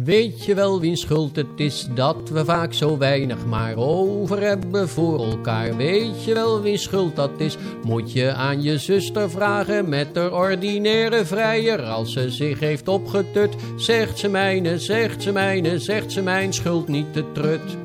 Weet je wel wiens schuld het is dat we vaak zo weinig maar over hebben voor elkaar? Weet je wel wiens schuld dat is? Moet je aan je zuster vragen met de ordinaire vrijer. Als ze zich heeft opgetut, zegt ze mijne, zegt ze mijne, zegt ze mijn schuld niet te trut.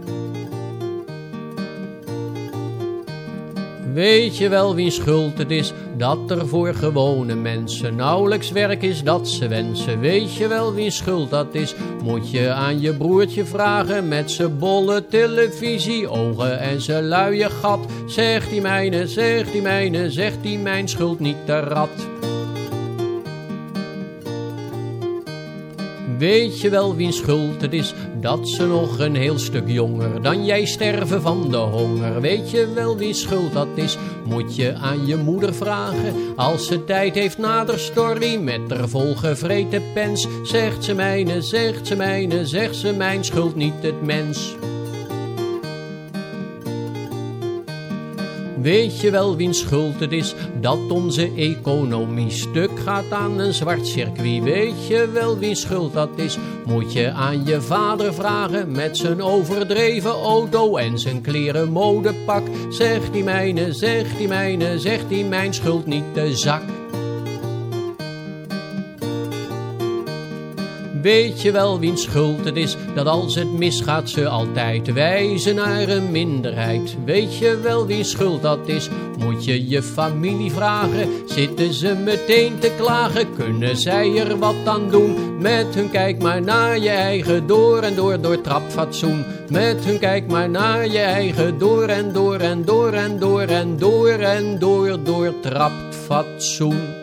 Weet je wel wie schuld het is dat er voor gewone mensen nauwelijks werk is dat ze wensen? Weet je wel wie schuld dat is? Moet je aan je broertje vragen met z'n bolle televisie, ogen en zijn luie gat. Zegt die mijne, zegt die mijne, zegt die mijn schuld niet te rat. Weet je wel wie schuld het is dat ze nog een heel stuk jonger dan jij sterven van de honger? Weet je wel wie schuld dat is? Moet je aan je moeder vragen als ze tijd heeft na de story met haar volgevreten pens. Zegt ze mijne, zegt ze mijne, zegt ze mijn schuld niet het mens. Weet je wel wiens schuld het is dat onze economie stuk gaat aan een zwart circuit? Weet je wel wiens schuld dat is? Moet je aan je vader vragen met zijn overdreven auto en zijn kleren modepak. Zegt die mijne, zegt die mijne, zegt die mijn schuld niet de zak. Weet je wel wiens schuld het is dat als het misgaat ze altijd wijzen naar een minderheid? Weet je wel wie schuld dat is? Moet je je familie vragen? Zitten ze meteen te klagen? Kunnen zij er wat aan doen? Met hun kijk maar naar je eigen door en door door trapfatsoen. Met hun kijk maar naar je eigen door en door en door en door en door en door, door, door trapfatsoen.